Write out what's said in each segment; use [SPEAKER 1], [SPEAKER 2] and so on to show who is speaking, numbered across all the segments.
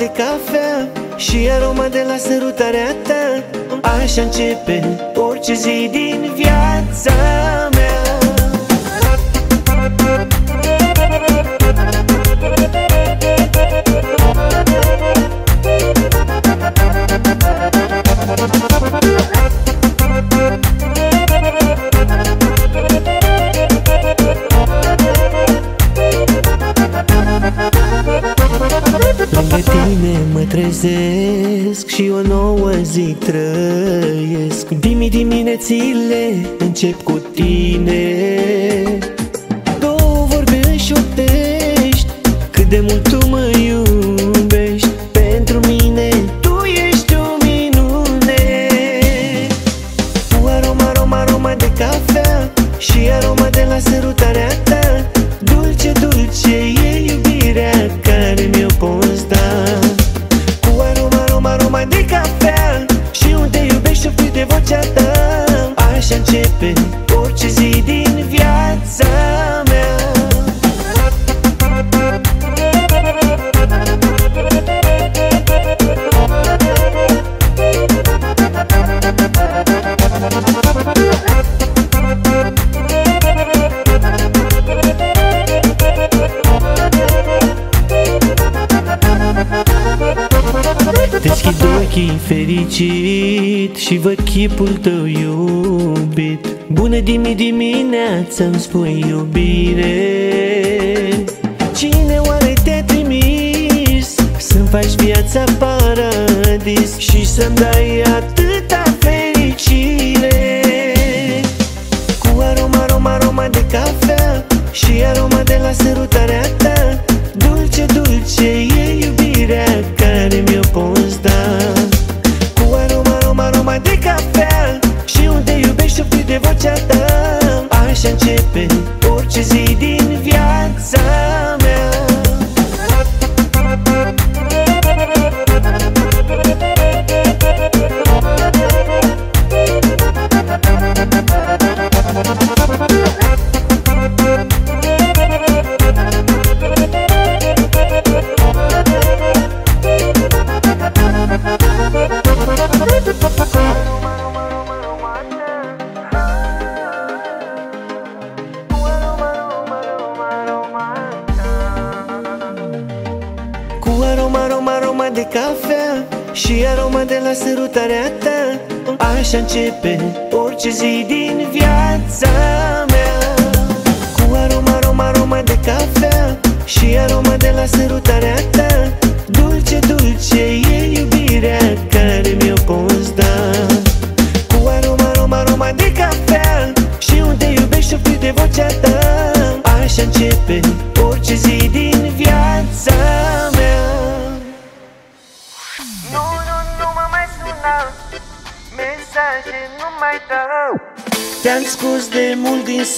[SPEAKER 1] de cafea Și aroma de la sărutarea ta. Așa începe orice zi din viața mea haine mă trezesc și o nouă zi trăiesc. Dimi diminețile încep cu tine. chipul tău iubit. Bună dimi dimineața îmi spui iubire. Cine oare te trimis Să-mi faci viața paradis Și să-mi dai atâta fericire? Cu aroma, aroma, aroma de cafea Și aroma de la sărutarea ta Dulce, dulce e iubirea عجبه برج زيدي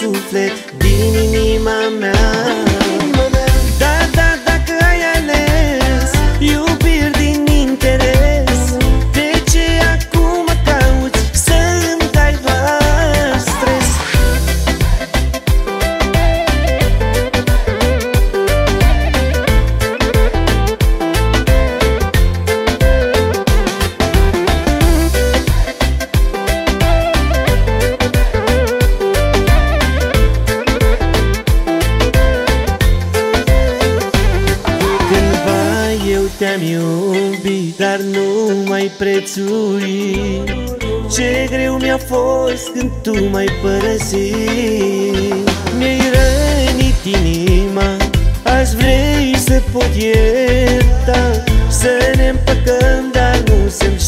[SPEAKER 1] soufflet prețui Ce greu mi-a fost când tu m-ai părăsit. Mi-ai rănit inima Azi vrei să pot ierta. Să ne împăcăm, dar nu să-mi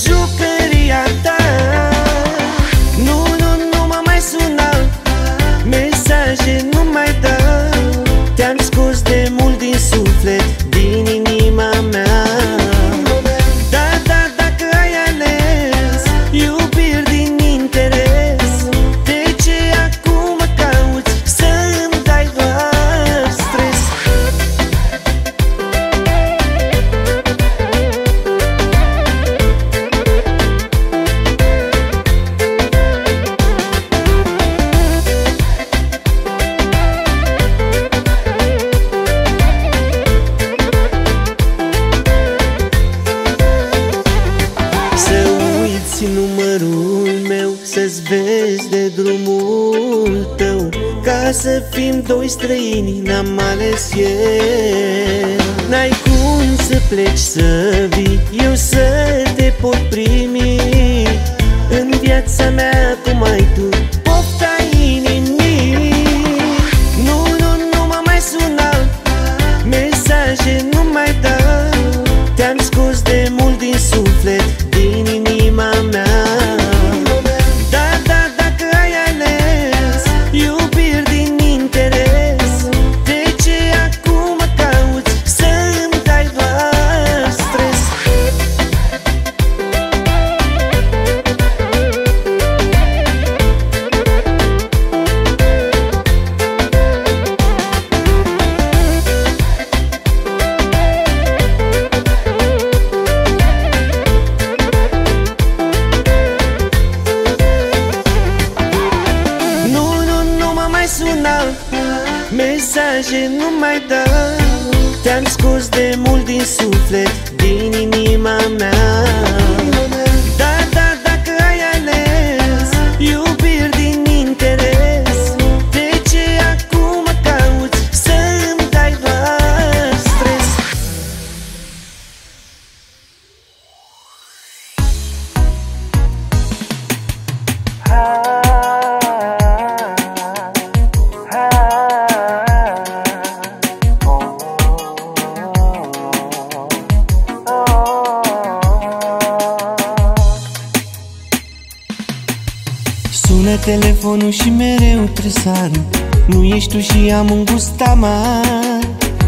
[SPEAKER 1] mereu tresară Nu ești tu și am un gust amar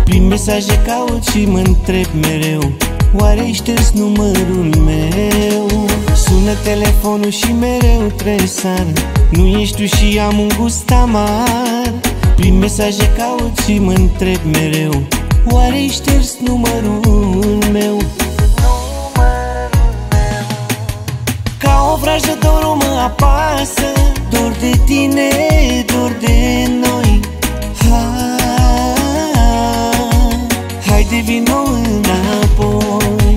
[SPEAKER 1] Prin mesaje caut și mă întreb mereu Oare șters numărul meu? Sună telefonul și mereu tresară Nu ești tu și am un gust amar Prin mesaje caut și mă întreb mereu Oare șters numărul meu? Ca o vrajă dorul mă apasă Dor de tine, dor de noi. Hai, hai de vino înapoi.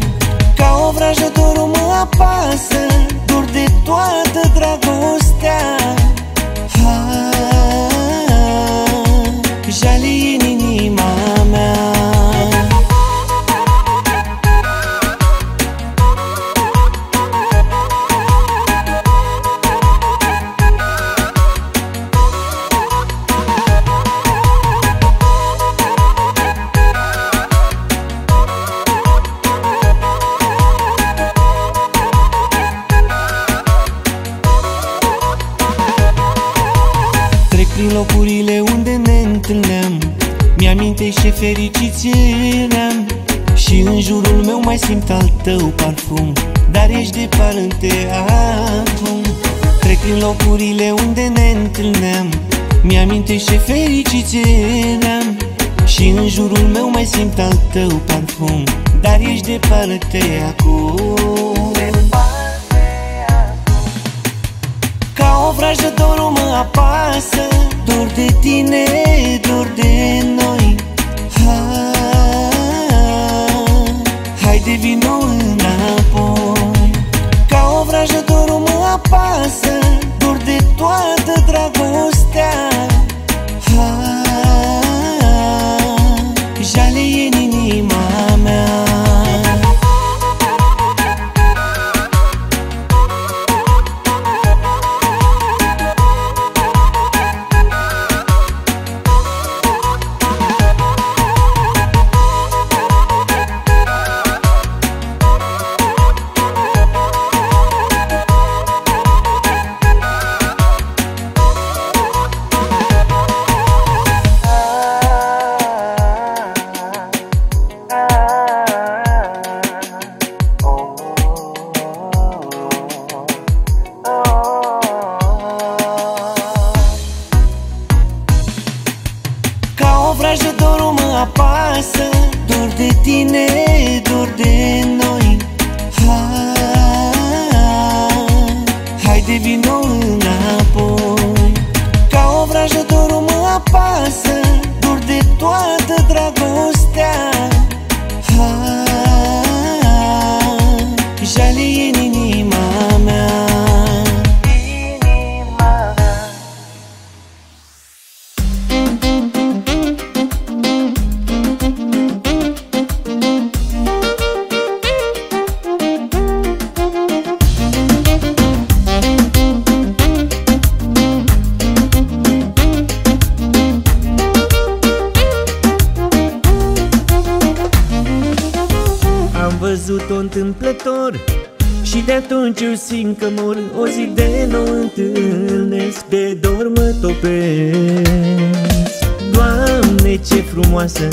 [SPEAKER 1] Ca o vrajă dorul mă apasă Dor de toată dragostea tău parfum Dar ești departe acum hai de vino înapoi. Ca o vrajă dorul mă apasă Dor de toată dragostea simt că mor O zi de nou întâlnesc De dor mă topesc Doamne ce frumoasă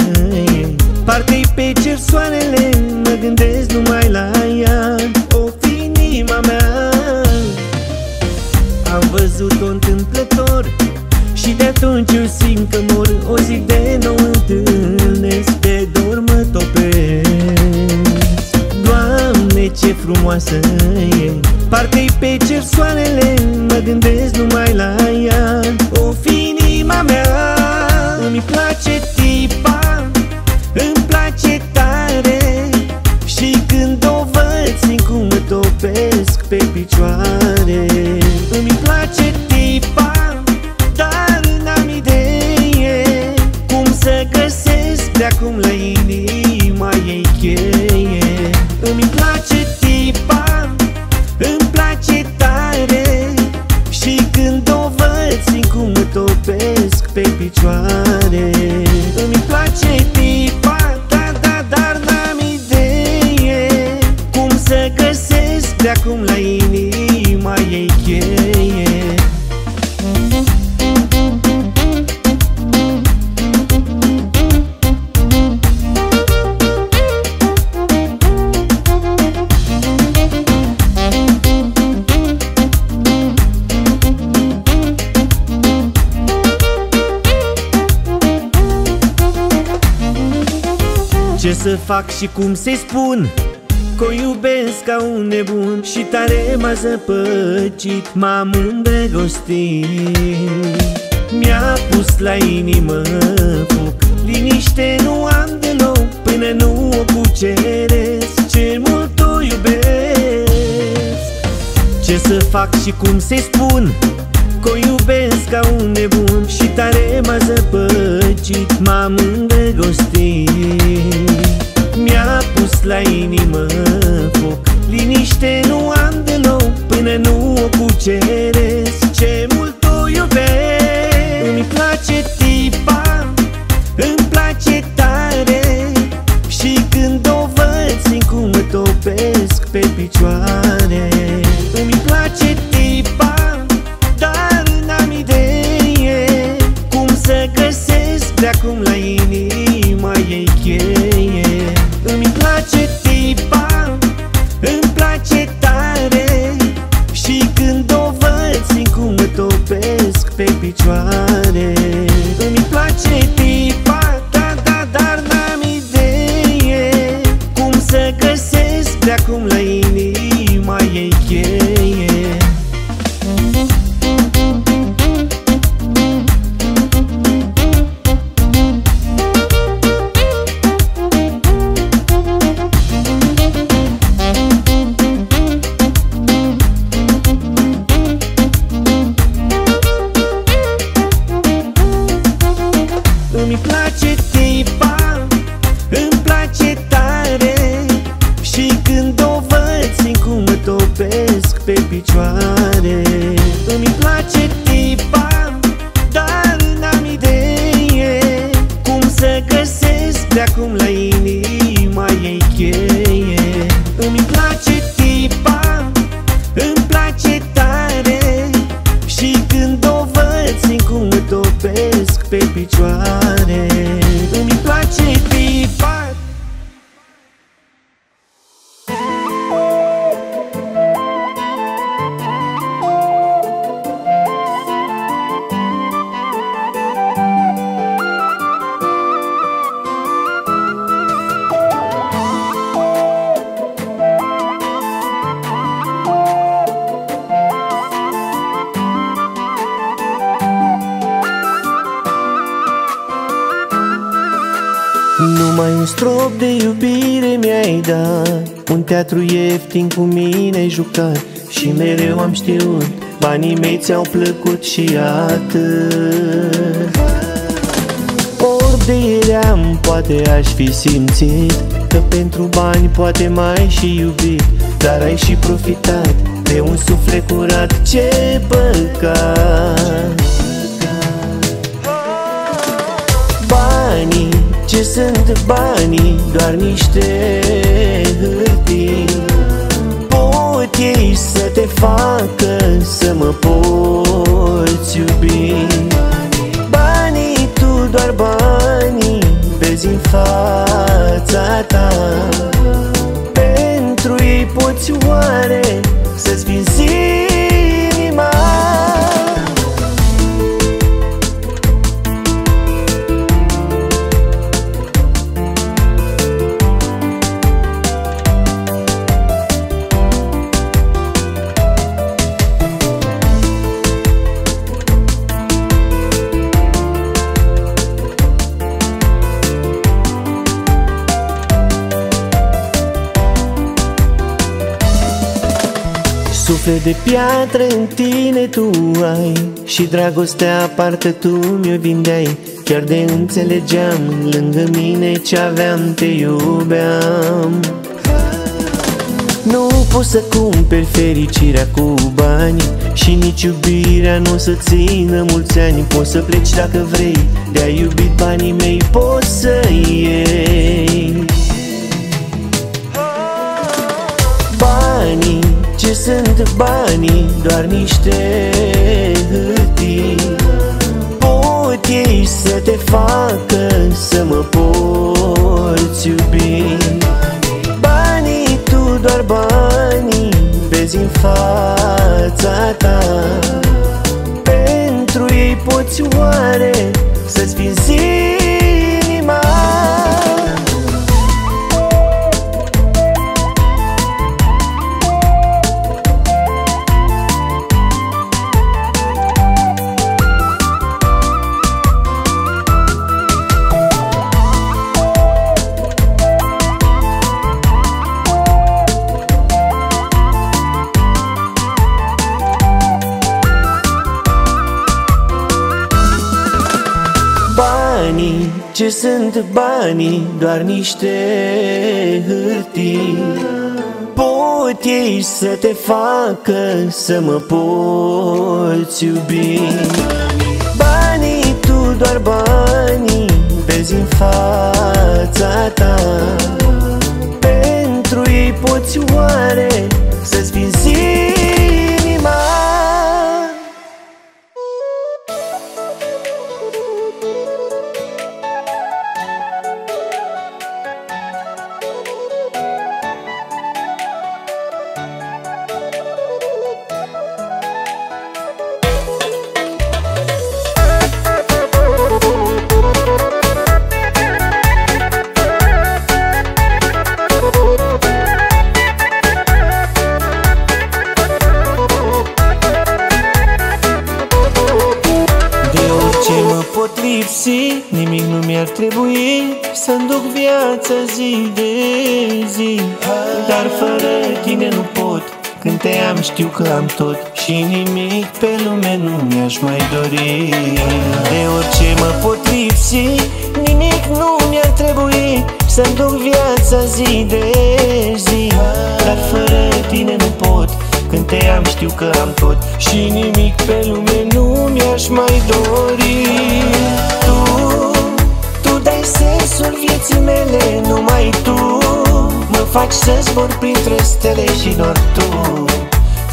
[SPEAKER 1] găsesc De acum la inima ei cheie. Ce să fac și cum să-i spun Că o iubesc ca un nebun Și tare m-a zăpăcit M-am îndrăgostit. Mi-a pus la inimă foc Liniște nu am deloc Până nu o cuceresc. Ce mult o iubesc. Ce să fac și cum să-i spun? Că o iubesc ca un nebun Și tare m-a zăpăcit M-am îndrăgostit. Mi-a pus la inimă foc. Liniște nu am deloc Până nu o cuceresc. Ce ieftin cu mine ai jucat Și mereu am știut Banii mei ți-au plăcut și atât. Ori de eram, poate aș fi simțit Că pentru bani poate mai și iubit Dar ai și profitat de un suflet curat Ce păcat. Banii, ce sunt banii? Doar niște hârtii ei să te facă să mă poți iubi. Banii, tu doar banii vezi în fața ta. Pentru ei poți oare să-ți vinzi Suflet de piatră în tine tu ai Și dragostea parcă tu mi-o vindeai. Chiar de înțelegeam lângă mine ce aveam te iubeam. Nu poți să cumperi fericirea cu bani Și nici iubirea nu o să țină mulți ani. Poți să pleci dacă vrei De-a iubit banii mei poți să iei ce sunt banii? Doar niște hârtii Pot ei să te facă să mă poți iubi Banii, tu doar banii Vezi în fața ta Pentru ei poți oare să-ți vinzi Ce sunt banii? Doar niște hârtii Pot ei să te facă să mă poți iubi Banii, tu doar banii Vezi în fața ta Pentru ei poți oare să-ți vinzi nu mi-ar trebui Să-mi duc viața zi de zi. Dar fără tine nu pot Când te am știu că am tot Și nimic pe lume nu mi-aș mai dori. De orice mă pot lipsi Nimic nu mi-ar trebui Să-mi duc viața zi de zi. Dar fără tine nu pot când te am știu că am tot Și nimic pe lume nu mi-aș mai dori. Tu, tu dai sensul vieții mele Numai tu. Mă faci să zbor printre stele și doar tu.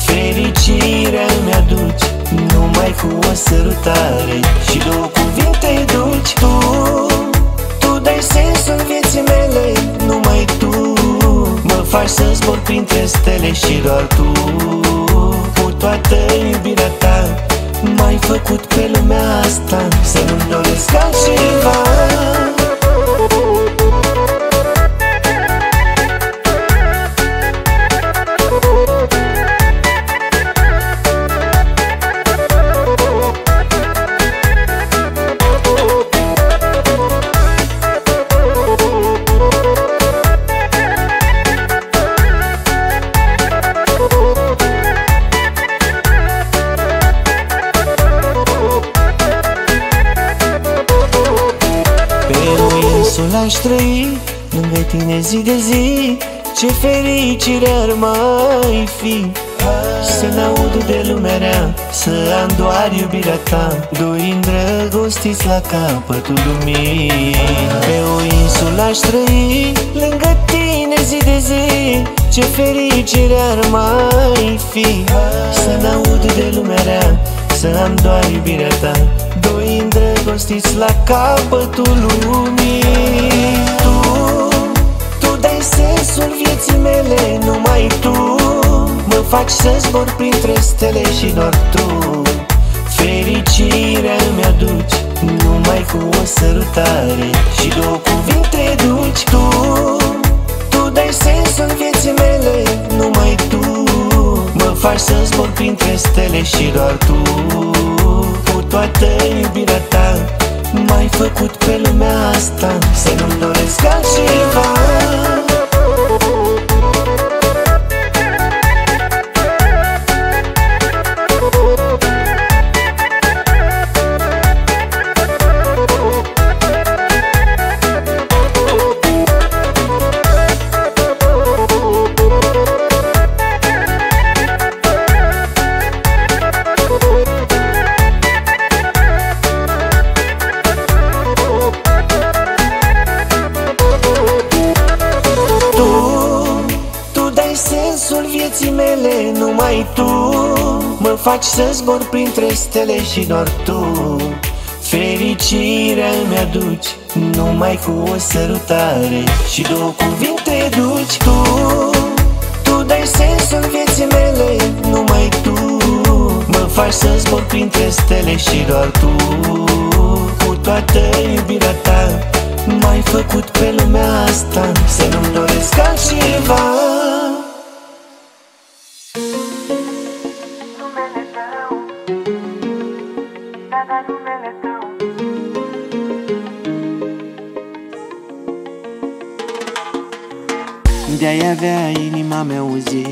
[SPEAKER 1] Fericirea îmi aduci Numai cu o sărutare. Și două cuvinte duci Tu, tu dai sensul vieții mele Numai tu. Mă faci să zbor printre stele și doar tu. Cu toată iubirea ta M-ai făcut pe lumea asta. Să nu-mi doresc altceva fericire ar mai fi. Să n-aud de lumea rea Să am doar iubirea ta. Doi îndrăgostiți la capătul lumii. Pe o insulă aș trăi Lângă tine zi de zi. Ce fericire ar mai fi. Să n-aud de lumea rea Să am doar iubirea ta. Doi îndrăgostiți la capătul lumii. Tu, tu dai sensul vieții mele Numai tu. Mă faci să zbor printre stele și doar tu. Fericirea îmi aduci Numai cu o sărutare. Și două cuvinte duci Tu, tu dai sensul vieții mele Numai tu. Mă faci să zbor printre stele și doar tu. Cu toată iubirea ta M-ai făcut pe lumea asta. Să nu-mi doresc altceva sensul vieții mele Numai tu. Mă faci să zbor printre stele și doar tu. Fericirea îmi aduci Numai cu o sărutare. Și două cuvinte duci tu. Tu dai sensul vieții mele Numai tu. Mă faci să zbor printre stele și doar tu. Cu toată iubirea ta M-ai făcut pe lumea asta. Să nu-mi doresc altceva De-ai avea inima mea o zi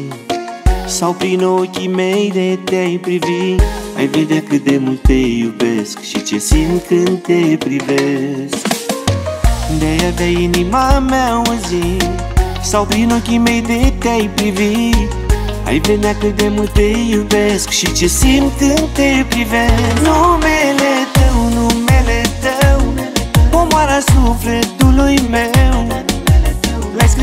[SPEAKER 1] Sau prin ochii mei de te-ai privi Ai vedea cât de mult te iubesc Și ce simt când te privesc. De-ai avea inima mea o zi Sau prin ochii mei de te-ai privi ai vedea cât de mult te iubesc Și ce simt când te privesc. Numele tău, numele tău Omoara sufletului meu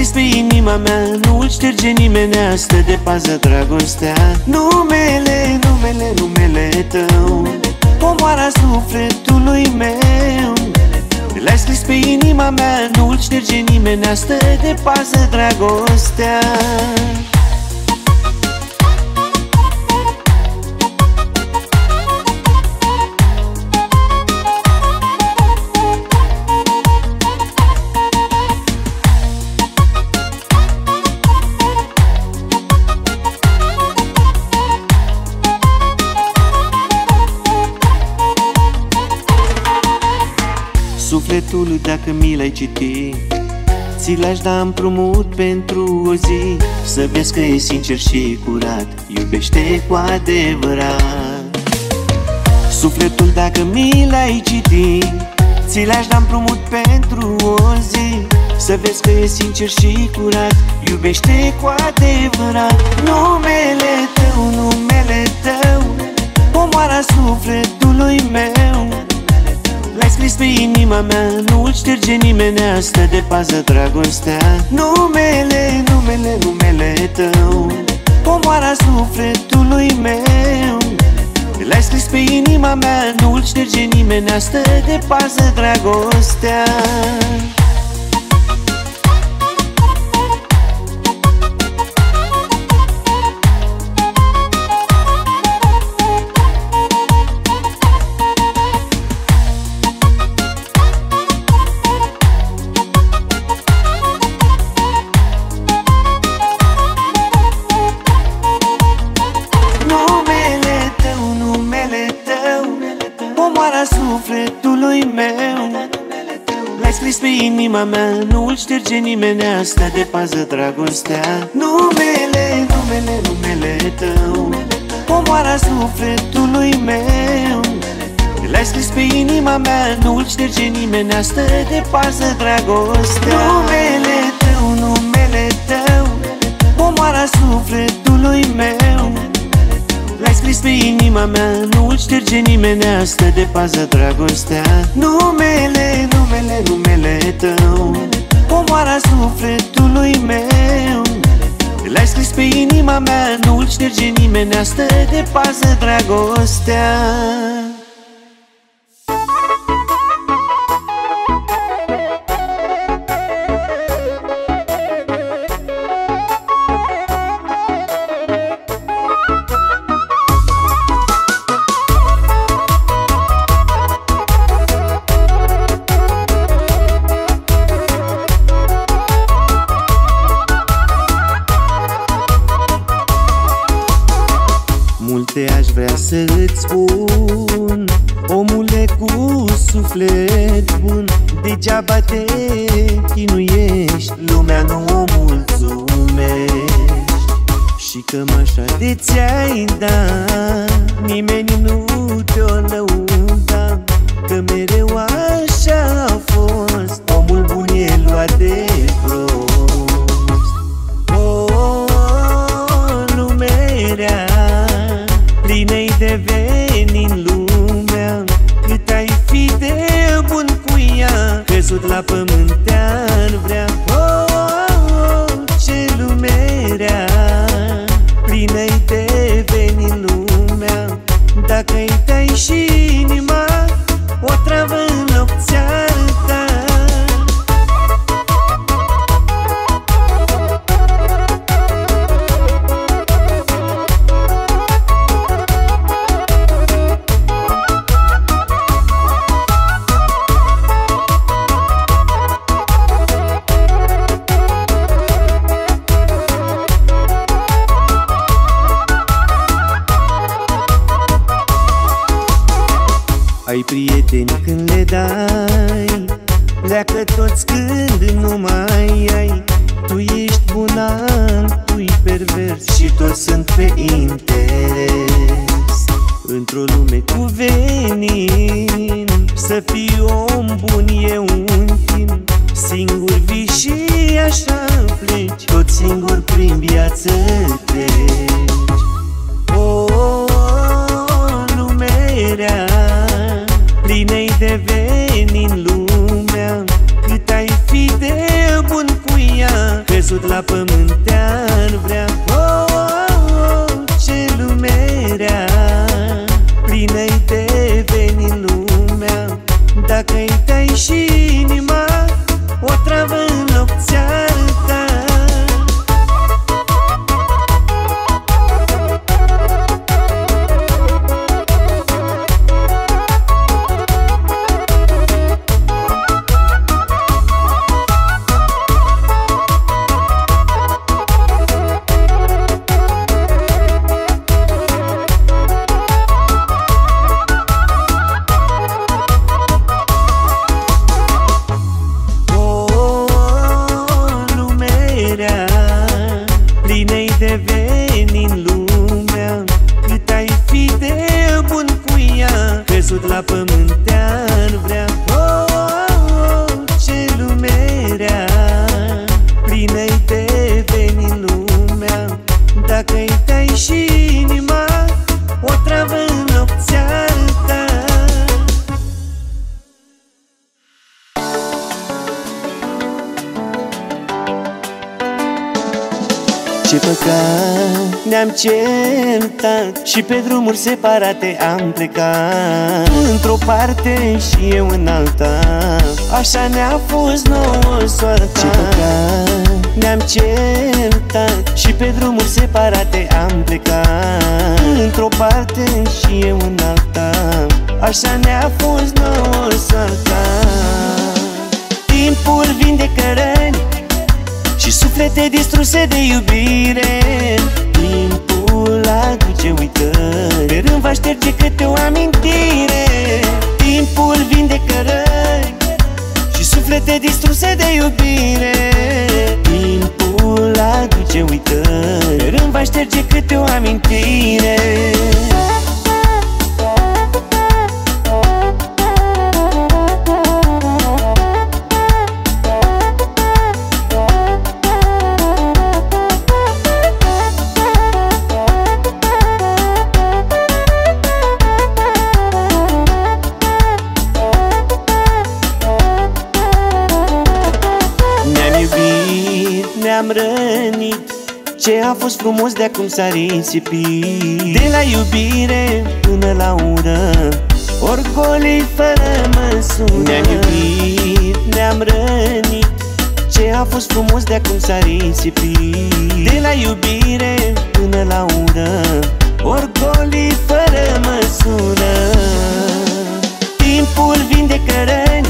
[SPEAKER 1] L-ai scris pe inima mea Nu-l șterge nimeni Stă de pază dragostea. Numele, numele, numele tău Omoara sufletului meu. L-ai scris pe inima mea Nu-l șterge nimeni Stă de pază dragostea Sufletul dacă mi l-ai citit. Ți l-aș da împrumut pentru o zi. Să vezi că e sincer și curat Iubește cu adevărat. Sufletul dacă mi l-ai citit Ți l-aș da împrumut pentru o zi. Să vezi că e sincer și curat Iubește cu adevărat. Numele tău, numele tău Omoara sufletului meu. L-ai scris pe inima mea Nu-l șterge nimeni Stă de pază dragostea. Numele, numele, numele tău Omoara sufletului meu. L-ai scris pe inima mea Nu-l șterge nimeni Stă de pază dragostea inima mea, nu-l șterge nimeni Asta de pază dragostea. Numele, numele, numele tău Omoara sufletului meu. L-ai scris pe inima mea, nu-l șterge nimeni Asta de pază dragostea. Numele tău, numele tău Omoara sufletului meu. L-ai scris pe inima mea, nu-l șterge nimeni Asta de pază dragostea. Numele, numele, numele, numele tău. Popoara sufletului meu. L-ai scris pe inima mea, nu-l șterge nimeni Asta de pază dragostea. te chinuiești Lumea nu o mulțumești. Și cămașa de ți-ai dat separate am plecat. Într-o parte și eu în alta. Așa ne-a fost nouă soarta. Ne-am certat și pe drumuri separate am plecat. Într-o parte și eu în alta. Așa ne-a fost nouă soarta. Timpul vindecă răni Și suflete distruse de iubire. Prin iubire Timpul aduce uitări. Rând va șterge câte o amintire. Fost frumos de acum s-a risipit. De la iubire până la ură Orgolii fără măsură. Ne-am iubit, ne-am rănit. Ce a fost frumos de acum s-a risipit. De la iubire până la ură Orgolii fără măsură. Timpul vindecă răni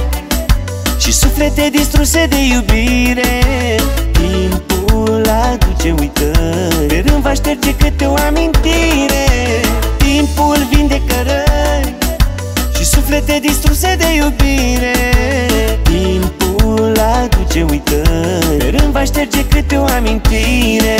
[SPEAKER 1] Și suflete distruse de iubire. Timpul aduce uitări. Pe rând va șterge câte o amintire. Timpul vindecă răni Și suflete distruse de iubire. Timpul aduce uitări. Pe rând va șterge câte o amintire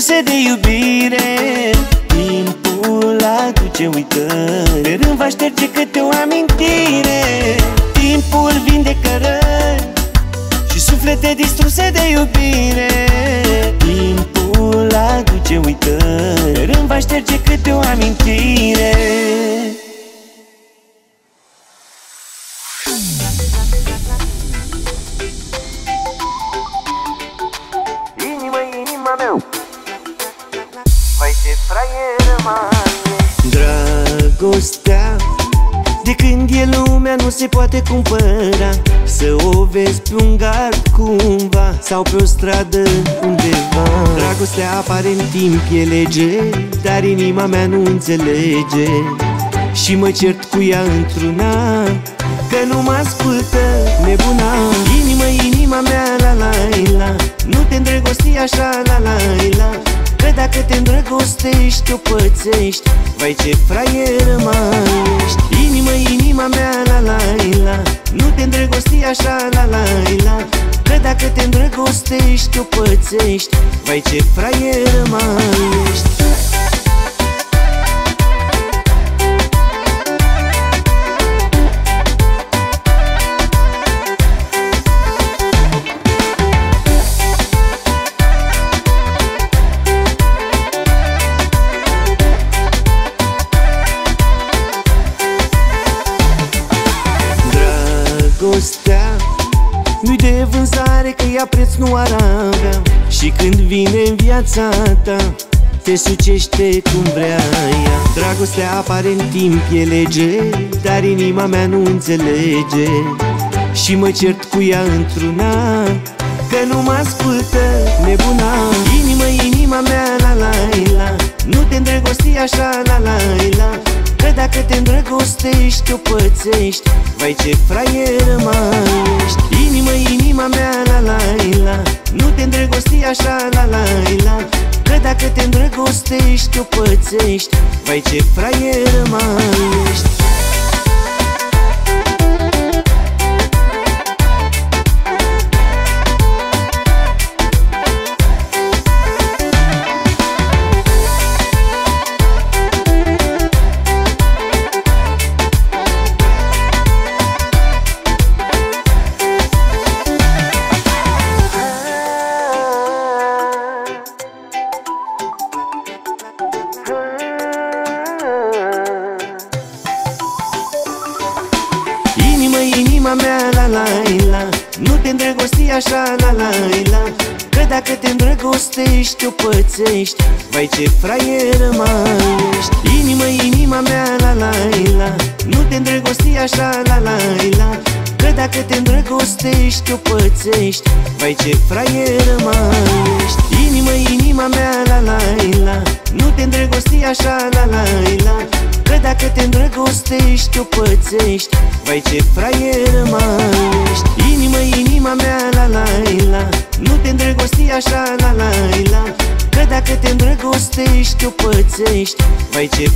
[SPEAKER 1] suflete distruse de iubire Timpul aduce uitări. Pe rând va șterge câte o amintire. Timpul vindecă răni Și suflete distruse de iubire. Timpul aduce uitări. Pe rând va șterge câte o amintire Dragostea De când e lumea nu se poate cumpăra. Să o vezi pe un gard cumva Sau pe o stradă undeva. Dragostea apare în timp, e lege Dar inima mea nu înțelege. Și mă cert cu ea într-una Că nu mă ascultă nebuna. Inima, inima mea, la la la. Nu te îndrăgosti așa, la la la Că dacă te îndrăgostești, o pățești. Vai ce fraieră mai ești. Inima, inima mea, la la la. Nu te îndrăgosti așa, la la la. Că dacă te îndrăgostești, o pățești. Vai ce fraieră mai ești vânzare că ea preț nu ar avea Și când vine în viața ta te sucește cum vrea ea. Dragostea apare în timp, e lege Dar inima mea nu înțelege. Și mă cert cu ea într-una Că nu mă ascultă nebuna. Inima, inima mea, la la la. Nu te îndrăgosti așa, la la la. Că dacă te îndrăgostești, o pățești. Vai ce fraieră mai ești. Inima, inima mea, la la la. Nu te îndrăgosti așa, la la la. Că dacă te îndrăgostești, o pățești. Vai ce fraieră mai ești ce fraieră mai ești. Inima, inima mea, la la la. Nu te îndrăgosti așa, la la la. Că dacă te îndrăgostești, o pățești. Vai ce fraieră mai ești. Inima, inima mea, la la la. Nu te îndrăgosti așa, la la la. Că dacă te îndrăgostești, o pățești. Vai ce fraieră Vai ce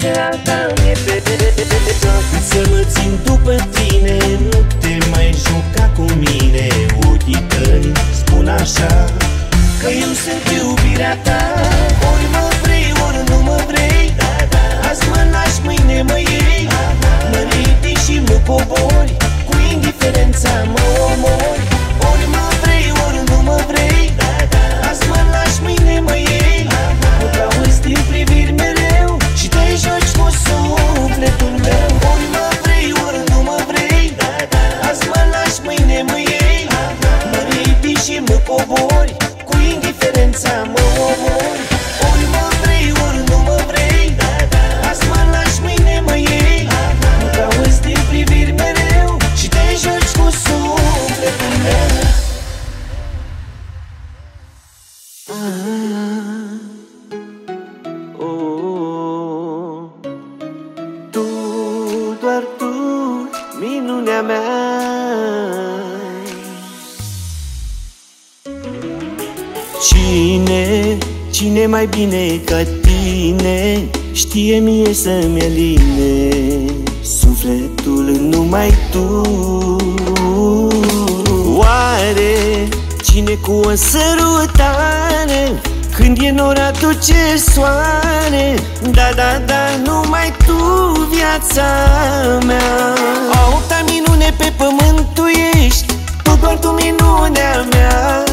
[SPEAKER 1] Dacă asta îmi e pe Cât să mă țin după tine Nu te mai juca cu mine Ochii tăi spun așa Că eu sunt iubirea ta. Ori mă vrei, ori nu mă vrei Azi mă lași, mâine mă iei. Mă ridici și mă cobori Cu indiferența mă omori. Ori mă vrei, ori nu mă vrei Azi mă lași, mâine mă iei cine mai bine ca tine. Știe mie să-mi aline Sufletul numai tu. Oare cine cu o sărutare Când e nor aduce soare? Da, da, da, numai tu viața mea. A opta minune pe pământ tu ești Tu doar tu minunea mea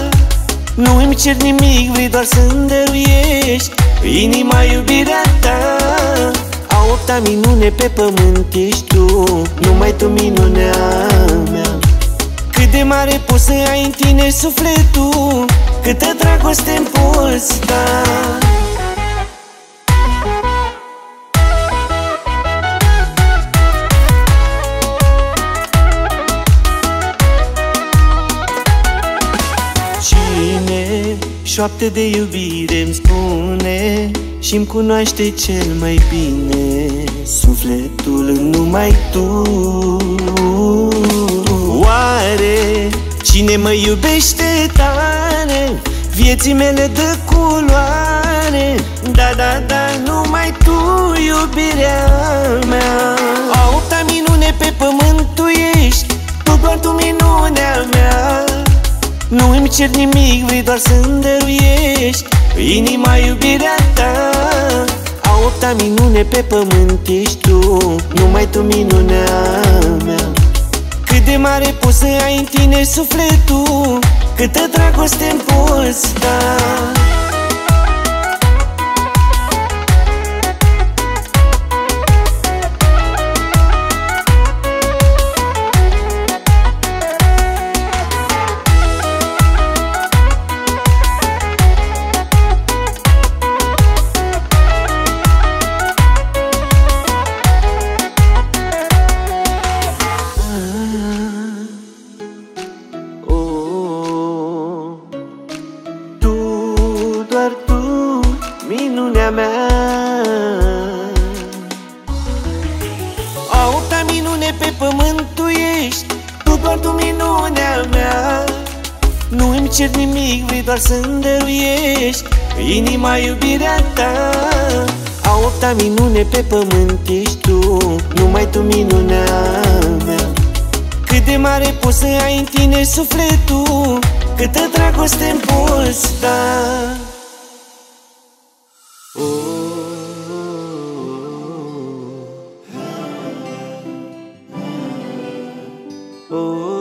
[SPEAKER 1] nu îmi cer nimic, vrei doar să-mi dăruiești Inima iubirea ta. A opta minune pe pământ ești tu Numai tu minunea mea. Cât de mare poți să ai în tine sufletul Câtă dragoste în poți da șoapte de iubire îmi spune și îmi cunoaște cel mai bine Sufletul numai tu. Oare cine mă iubește tare Vieții mele dă culoare Da, da, da, numai tu iubirea mea. A opta minune pe pământ tu ești Tu doar tu minunea mea nu îmi cer nimic, vrei doar să-mi dăruiești Inima, iubirea ta. A opta minune pe pământ ești tu Numai tu minunea mea. Cât de mare poți să ai în tine sufletul Câtă dragoste-mi poți da. minune pe pământ ești tu Numai tu minunea mea Cât de mare poți să ai în tine sufletul Câtă dragoste-mi poți da oh. Oh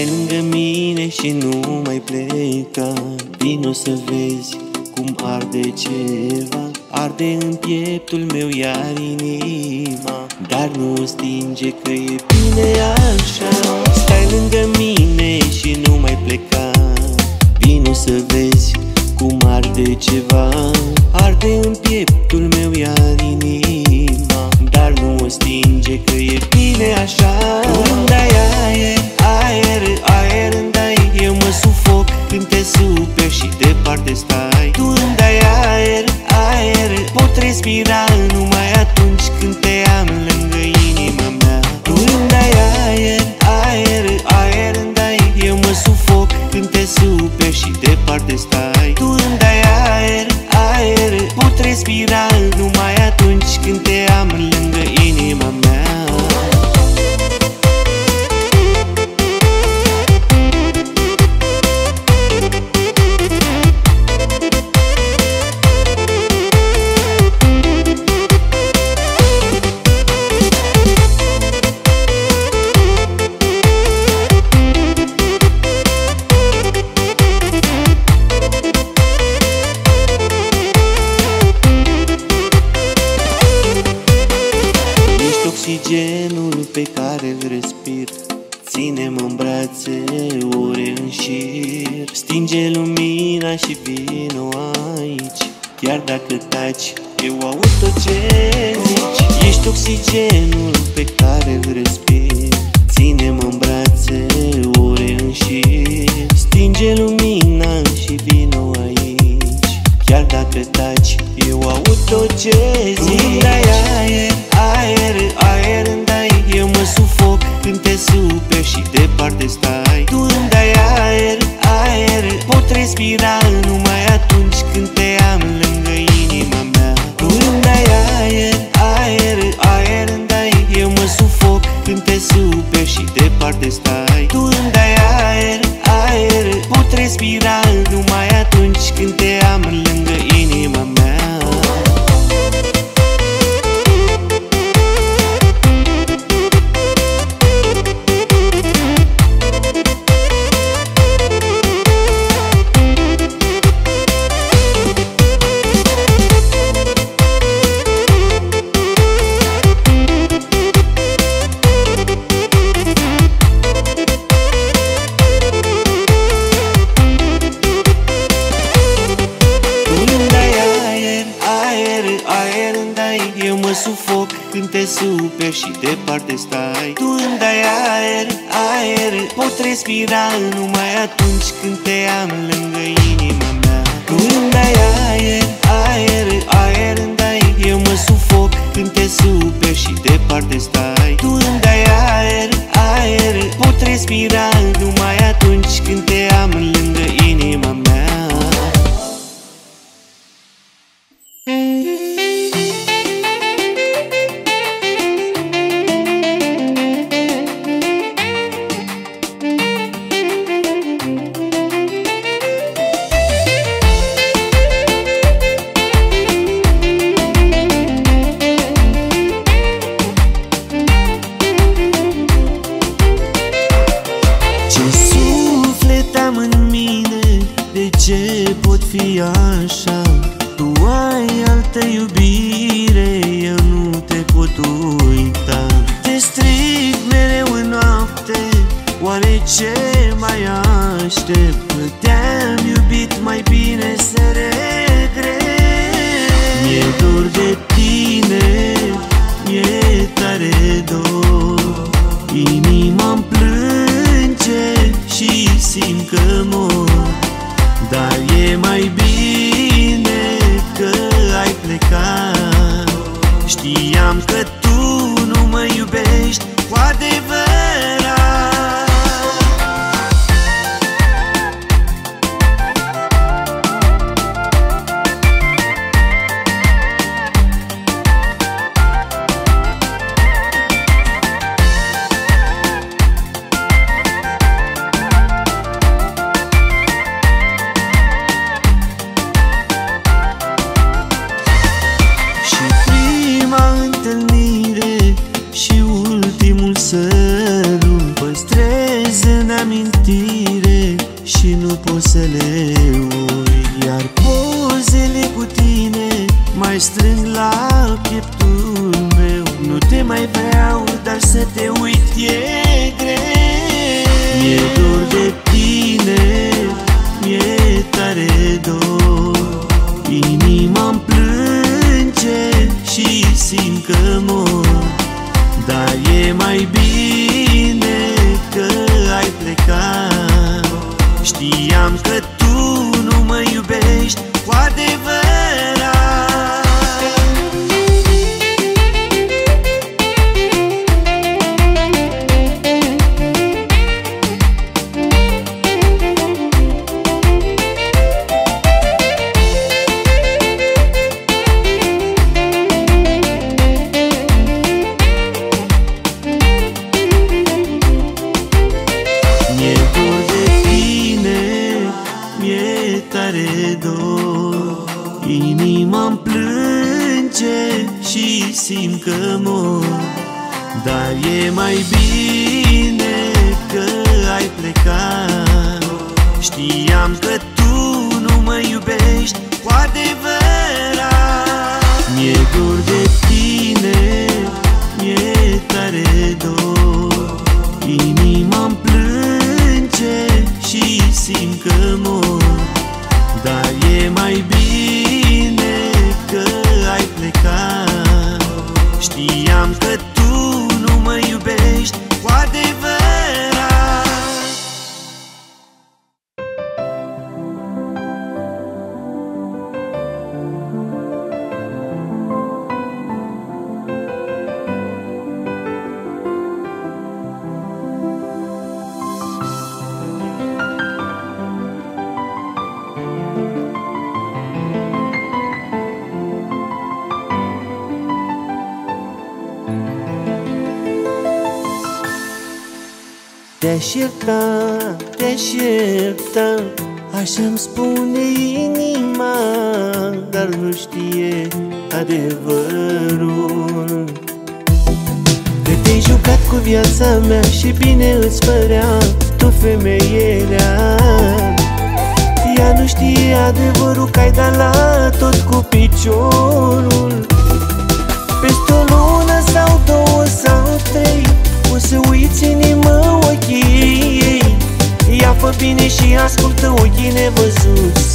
[SPEAKER 1] Stai lângă mine și nu mai pleca Vino să vezi cum arde ceva. Arde în pieptul meu iar inima. Dar nu stinge că e bine așa. Stai lângă mine și nu mai pleca. Vino să vezi cum arde ceva. Arde în pieptul meu iar inima. Dar nu stinge că e bine așa. Când ai tôi chê gì? Hôm nay pot fi așa? Tu ai altă iubire, eu nu te pot uita. Te strig mereu în noapte, oare ce mai aștept? Te-am iubit mai bine să regret. Mi-e dor de mai bine că ai plecat. Știam că tu nu mă iubești cu adevărat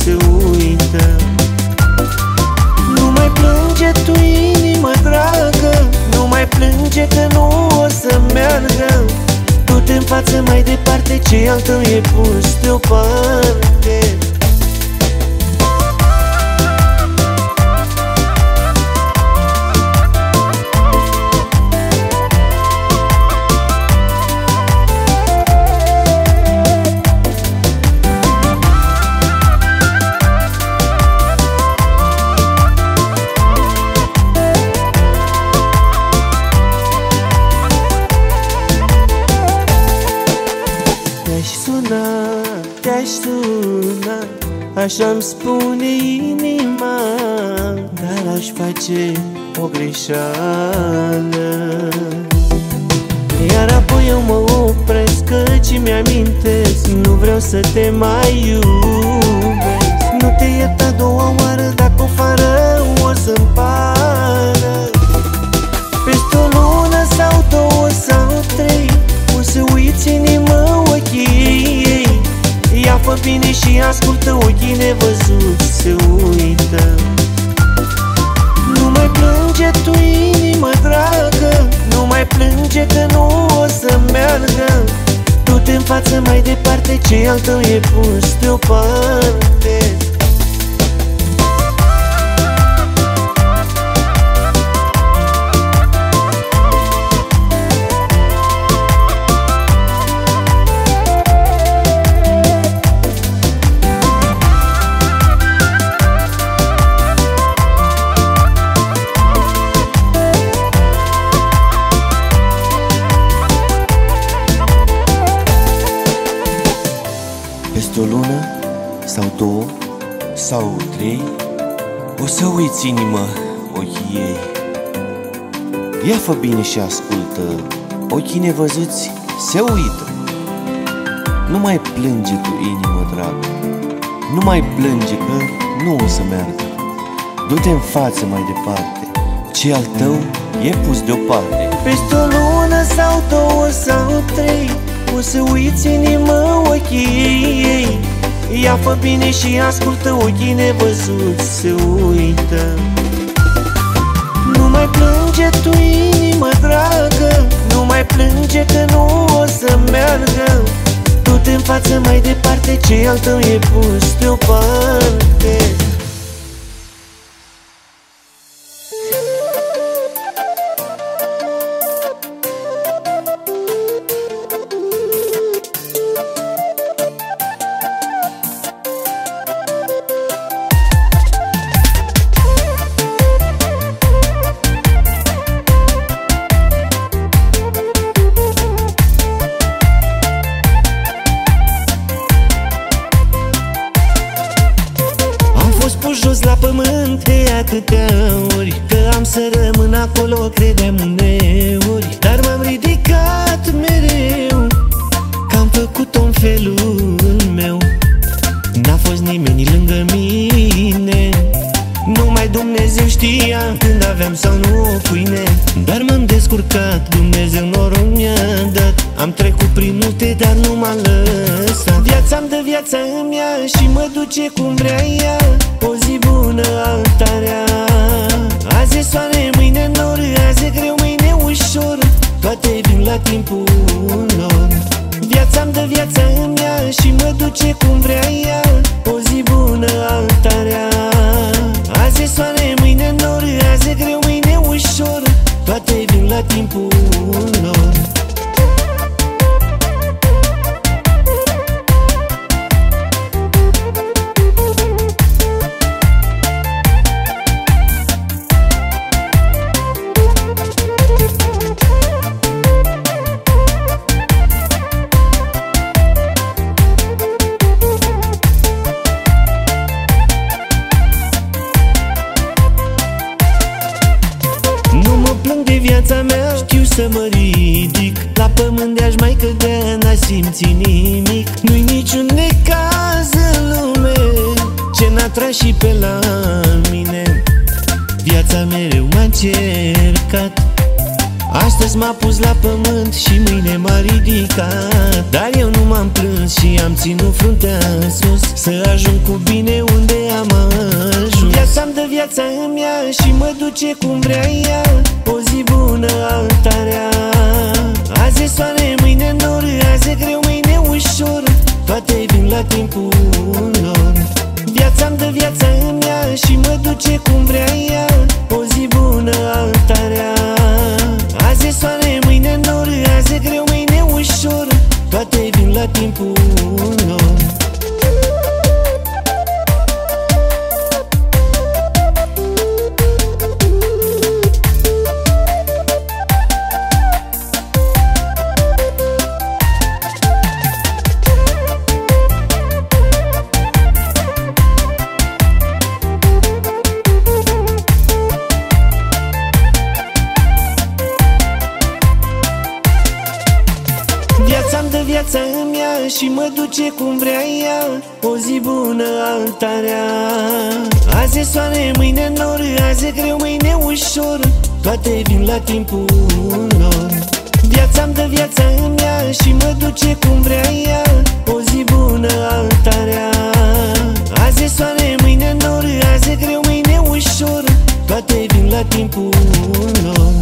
[SPEAKER 1] nevăzuți să uită. Nu mai plânge tu inimă dragă Nu mai plânge că nu o să meargă. Du-te în față mai departe ce al tău e pus deoparte Așa-mi spune inima Dar aș face o greșeală. Iar apoi eu mă opresc Căci mi-amintesc Nu vreau să te mai iubesc. Nu te bine și ascultă ochii nevăzuți se uită. Nu mai plânge tu inimă dragă Nu mai plânge că nu o să meargă. Du-te în față mai departe ce al tău e pus deoparte. Sau trei O să uiți inimă ochii ei. Ia fă bine și ascultă Ochii nevăzuți se uită. Nu mai plânge tu inimă dragă Nu mai plânge că nu o să meargă. Du-te în față mai departe Ce al tău e pus deoparte. Peste o lună sau două sau trei O să uiți inimă ochii ei Ia fă bine și ascultă ochii nevăzuți se uită. Nu mai plânge tu inimă dragă Nu mai plânge că nu o să meargă. Du-te în față mai departe ce al tău e pus deoparte și mă altarea Azi e soare, mâine nor, azi e greu, mâine ușor. Toate vin la timpul lor Viața-mi dă viața îmi ia și mă duce cum vrea ea. O zi bună, altarea. Azi e soare, mâine nor, azi e greu, mâine ușor. Toate vin la timpul lor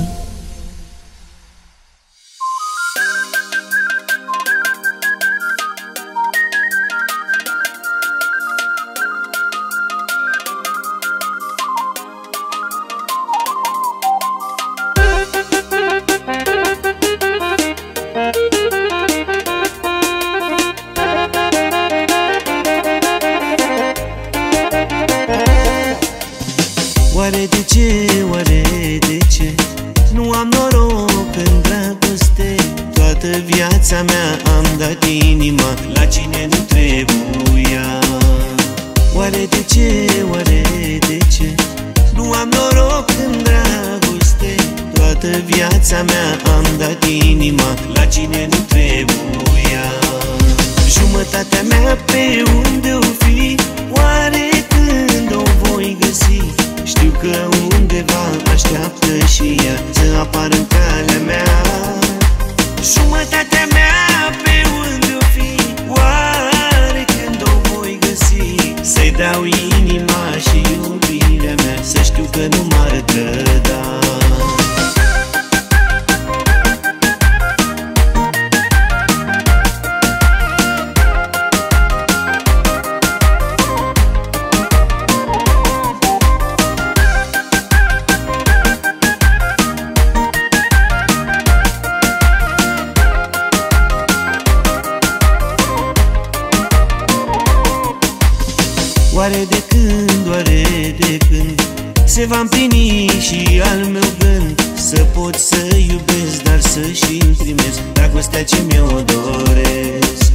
[SPEAKER 1] Oare de când, oare de când? Se va împlini și al meu gând. Să pot să iubesc, dar să și imprimez Dragostea ce mi-o doresc.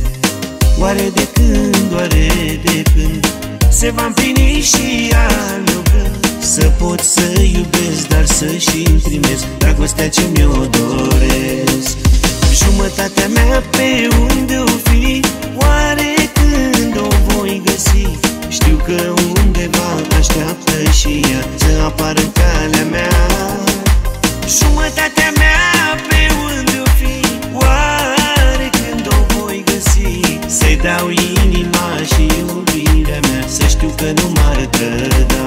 [SPEAKER 1] Oare de când, oare de când? Se va împlini și al meu gând. Să pot să iubesc, dar să și imprimez Dragostea ce mi-o doresc. Jumătatea mea pe unde o fi? Oare când o voi găsi știu că undeva așteaptă și ea Să apară în calea mea. Jumătatea mea pe unde o fi Oare când o voi găsi? Să-i dau inima și iubirea mea Să știu că nu m-ar trăda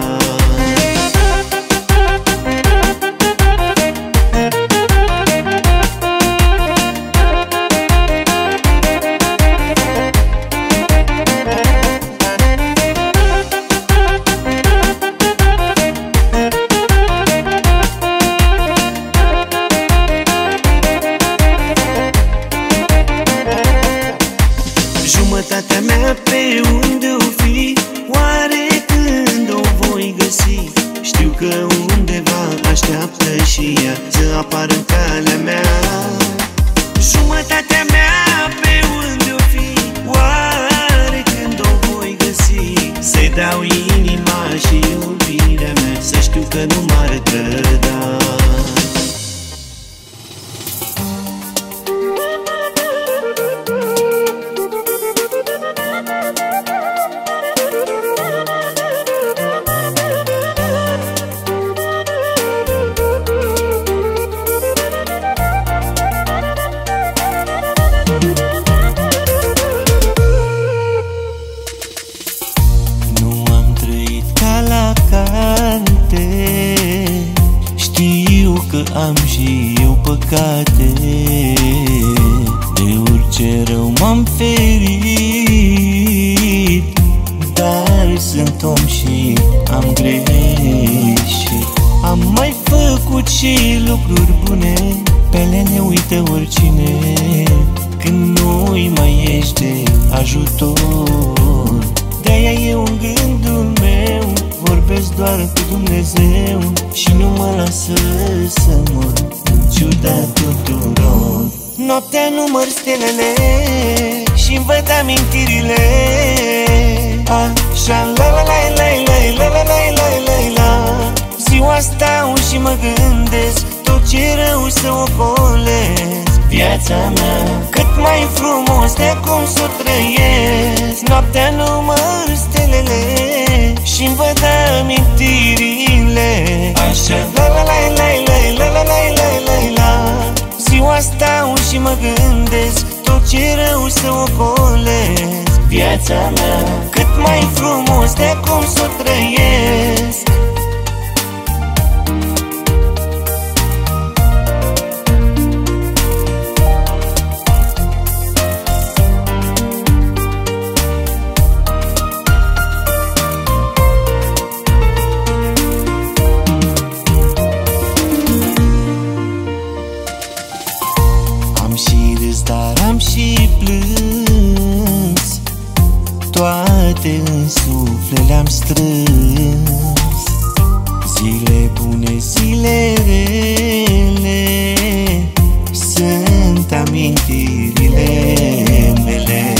[SPEAKER 1] am și eu păcate. De orice rău m-am ferit Dar sunt om și am greșit. Am mai făcut și lucruri bune Pe ele ne uită oricine. Când nu-i mai ești de ajutor De-aia eu în gândul meu Vorbesc doar cu Dumnezeu Și nu mă lasă să mor În ciuda tuturor Noaptea număr stelele și văd amintirile Așa la la la la la la la la la la la Ziua stau și mă gândesc Tot ce rău să ocolesc Viața mea cât mai frumos de cum să o trăiesc Noaptea număr stelele și văd amintirile. Așa. La la la la la la la la la la la. Ziua stau și mă gândesc Tot ce rău să ocolesc Viața mea. Cât mai frumos de cum să o trăiesc Toate în suflet le-am strâns. Zile bune, zile rele Sunt amintirile mele.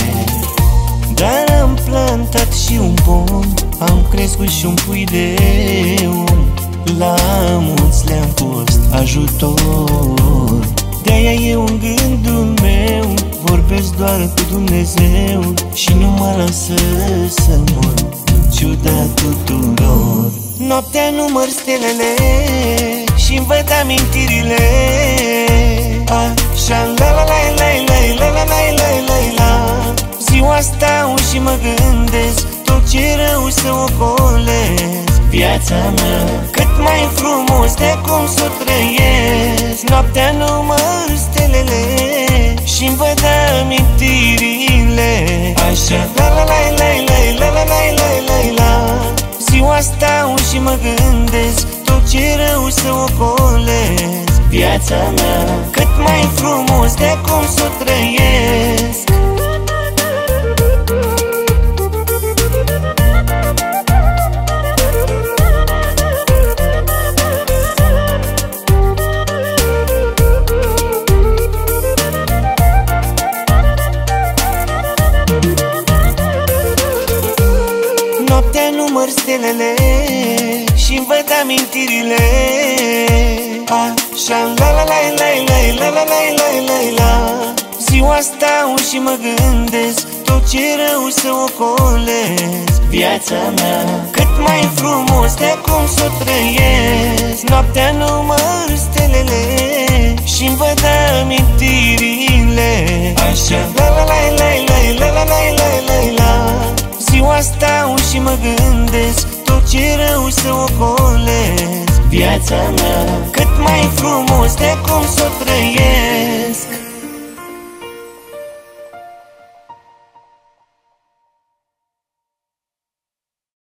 [SPEAKER 1] Dar am plantat și un pom Am crescut și un pui de om La mulți le-am fost ajutor De-aia eu în gândul meu. Vorbesc doar cu Dumnezeu Și nu mă lasă să mor Ciuda tuturor Noaptea număr stelele și văd amintirile Așa la la la la la la la la la la la Ziua stau și mă gândesc Tot ce rău să ocolesc Viața mea cât mai frumos de cum să o trăiesc Noaptea număr stelele și văd amintirile. Așa. La la la la la la la la la la la. Ziua stau și mă gândesc Tot ce rău să ocolesc Viața mea cât mai frumos de cum să o trăiesc Noaptea număr stelele și văd amintirile Așa la la la la la la la la la la la Ziua stau și mă gândesc Tot ce rău să ocolesc Viața mea cât mai frumos de cum să o trăiesc Noaptea număr stelele și văd amintirile Așa la la la la la la la la la la la Ziua stau și mă gândesc Tot ce rău să ocolesc Viața mea cât mai frumos de cum să o trăiesc